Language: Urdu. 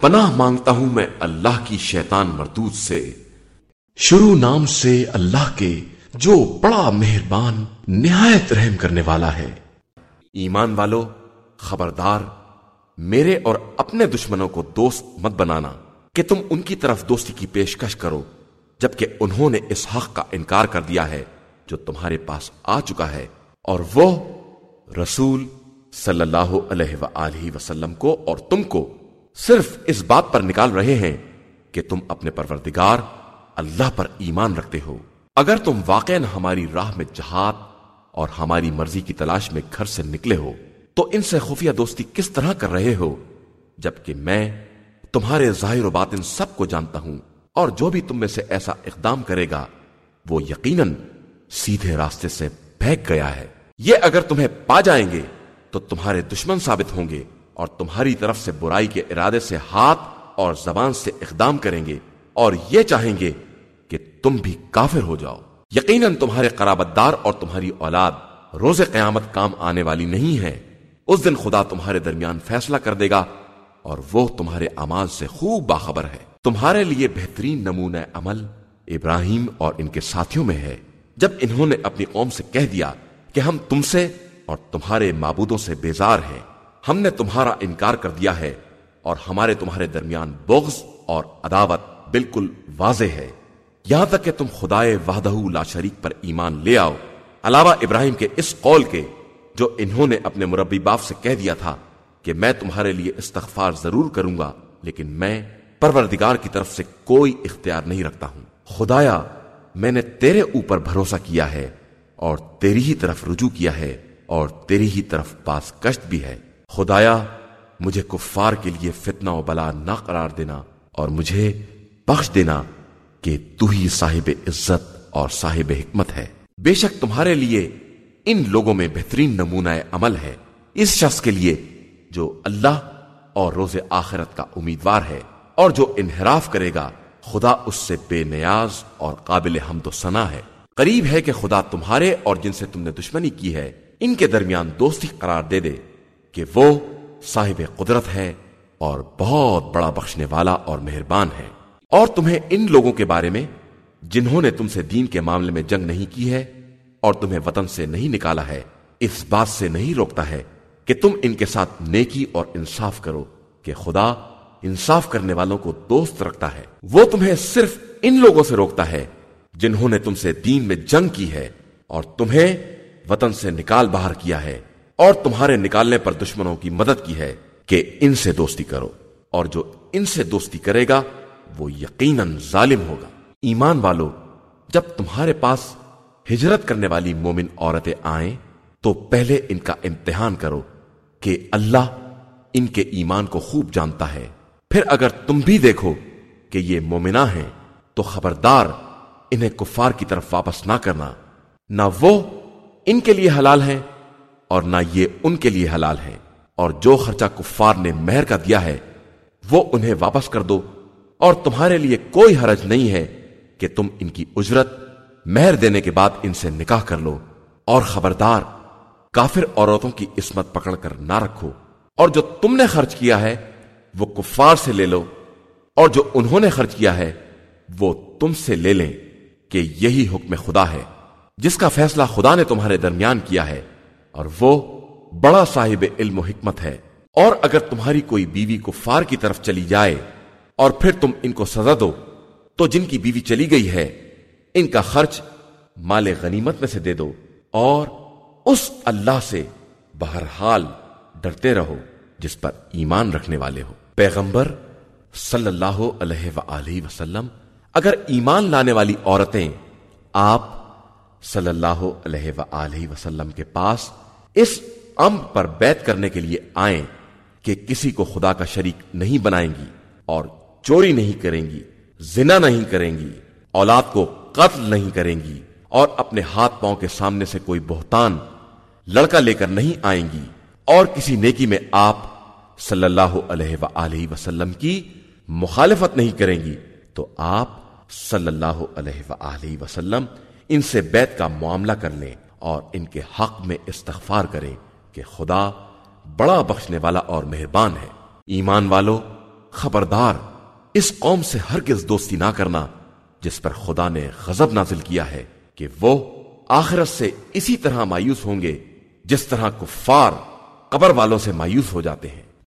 پناہ مانگتا ہوں میں اللہ کی شیطان مردود سے۔ شروع نام سے اللہ کے جو بڑا مہربان، نہایت رحم کرنے والا ہے۔ ایمان والو، خبردار، میرے اور اپنے دشمنوں کو دوست مت بنانا کہ تم ان کی طرف دوستی کی پیشکش کرو، جبکہ انہوں نے اس حق کا انکار کر دیا ہے جو تمہارے پاس آ چکا ہے۔ اور وہ رسول صلی اللہ علیہ وآلہ وسلم کو اور تم کو صرف اس بات پر نکال رہے ہیں کہ تم اپنے پروردگار اللہ پر ایمان رکھتے ہو۔ اگر تم واقع ہماری راہ میں جہاد اور ہماری مرضی کی تلاش میں گھر سے نکلے ہو، تو ان سے خفیہ دوستی کس طرح کر رہے ہو؟ جبکہ میں تمہارے ظاہر و باطن سب کو جانتا ہوں اور جو بھی تم میں سے ایسا اقدام کرے گا، وہ یقیناً سیدھے راستے سے پھینک گیا ہے۔ یہ اگر تمہیں پا جائیں گے، تو تمہارے دشمن ثابت ہوں گے۔ اور تمہاری طرف سے برائی کے ارادے سے ہاتھ اور زبان سے اقدام کریں گے اور یہ چاہیں گے کہ تم بھی کافر ہو جاؤ۔ یقیناً تمہارے قرابت دار اور تمہاری اولاد روز قیامت کام آنے والی نہیں ہے اس دن خدا تمہارے درمیان فیصلہ کر دے گا اور وہ تمہارے امال سے خوب باخبر ہے۔ تمہارے لیے بہترین نمونہ عمل ابراہیم اور ان کے ساتھیوں میں ہے۔ جب انہوں نے اپنی قوم سے کہہ دیا کہ ہم تم سے اور تمہارے معبودوں سے بیزار ہیں ہم نے تمہارا انکار کر دیا ہے اور ہمارے تمہارے درمیان بغض اور عداوت بالکل واضح ہے۔ یہاں تک کہ تم خدائے وحدہ لا شریک پر ایمان لے آؤ۔ علاوہ ابراہیم کے اس قول کے جو انہوں نے اپنے مربی باپ سے کہہ دیا تھا کہ میں تمہارے لیے استغفار ضرور کروں گا، لیکن میں پروردگار کی طرف سے کوئی اختیار نہیں رکھتا ہوں۔ خدایا، میں نے تیرے اوپر بھروسہ کیا ہے اور تیری ہی طرف رجوع کیا ہے اور تیری ہی طرف پاس کشت بھی ہے۔ خدایا، مجھے کفار کے لیے فتنہ و بلا نہ قرار دینا اور مجھے بخش دینا کہ تو ہی صاحب عزت اور صاحب حکمت ہے۔ بے شک تمہارے لیے ان لوگوں میں بہترین نمونہ عمل ہے۔ اس شخص کے لیے جو اللہ اور روز آخرت کا امیدوار ہے اور جو انحراف کرے گا، خدا اس سے بے نیاز اور قابل حمد و ثنا ہے۔ قریب ہے کہ خدا تمہارے اور جن سے تم نے دشمنی کی ہے، ان کے درمیان دوستی قرار دے دے۔ کہ وہ صاحب قدرت ہے اور بہت بڑا بخشنے والا اور مہربان ہے۔ اور تمہیں ان لوگوں کے بارے میں جنہوں نے تم سے دین کے معاملے میں جنگ نہیں کی ہے اور تمہیں وطن سے نہیں نکالا ہے، اس بات سے نہیں روکتا ہے کہ تم ان کے ساتھ نیکی اور انصاف کرو کہ خدا انصاف کرنے والوں کو دوست رکھتا ہے۔ وہ تمہیں صرف ان لوگوں سے روکتا ہے جنہوں نے تم سے دین میں جنگ کی ہے اور تمہیں وطن سے نکال باہر کیا ہے۔ اور تمہارے نکالنے پر دشمنوں کی مدد کی ہے کہ ان سے دوستی کرو، اور جو ان سے دوستی کرے گا، وہ یقیناً ظالم ہوگا۔ ایمان والو، جب تمہارے پاس ہجرت کرنے والی مومن عورتیں آئیں، تو پہلے ان کا امتحان کرو کہ اللہ ان کے ایمان کو خوب جانتا ہے۔ پھر اگر تم بھی دیکھو کہ یہ مومنہ ہیں، تو خبردار انہیں کفار کی طرف واپس نہ کرنا۔ نہ وہ ان کے لیے حلال ہیں اور نہ یہ ان کے لیے حلال ہے۔ اور جو خرچہ کفار نے مہر کا دیا ہے، وہ انہیں واپس کر دو۔ اور تمہارے لیے کوئی حرج نہیں ہے کہ تم ان کی اجرت مہر دینے کے بعد ان سے نکاح کر لو۔ اور خبردار، کافر عورتوں کی عصمت پکڑ کر نہ رکھو۔ اور جو تم نے خرچ کیا ہے، وہ کفار سے لے لو۔ اور جو انہوں نے خرچ کیا ہے، وہ تم سے لے لیں کہ یہی حکم خدا ہے، جس کا فیصلہ خدا نے تمہارے درمیان کیا ہے۔ اور وہ بڑا صاحب علم و حکمت ہے۔ اور اگر تمہاری کوئی بیوی کو فار کی طرف چلی جائے اور پھر تم ان کو سزا دو، تو جن کی بیوی چلی گئی ہے، ان کا خرچ مال غنیمت میں سے دے دو اور اس اللہ سے بہرحال ڈرتے رہو جس پر ایمان رکھنے والے ہو۔ پیغمبر صلی اللہ علیہ وآلہ وسلم، اگر ایمان لانے والی عورتیں آپ صلی اللہ علیہ وآلہ وسلم کے پاس اس ام پر بیت کرنے کے لیے آئیں کہ کسی کو خدا کا شریک نہیں بنائیں گی اور چوری نہیں کریں گی، زنا نہیں کریں گی، اولاد کو قتل نہیں کریں گی اور اپنے ہاتھ پاؤں کے سامنے سے کوئی بہتان لڑکا لے کر نہیں آئیں گی۔ اور کسی نیکی میں آپ صلی اللہ علیہ وآلہ وسلم کی مخالفت نہیں کریں گی، تو آپ صلی اللہ علیہ وآلہ وسلم ان سے بیت کا معاملہ کر لیں۔ اور ان کے حق میں استغفار کریں کہ خدا بڑا بخشنے والا اور مہربان ہے۔ ایمان والو، خبردار، اس قوم سے ہرگز دوستی نہ کرنا جس پر خدا نے غضب نازل کیا ہے کہ وہ آخرت سے اسی طرح مایوس ہوں گے جس طرح کفار قبر والوں سے مایوس ہو جاتے ہیں۔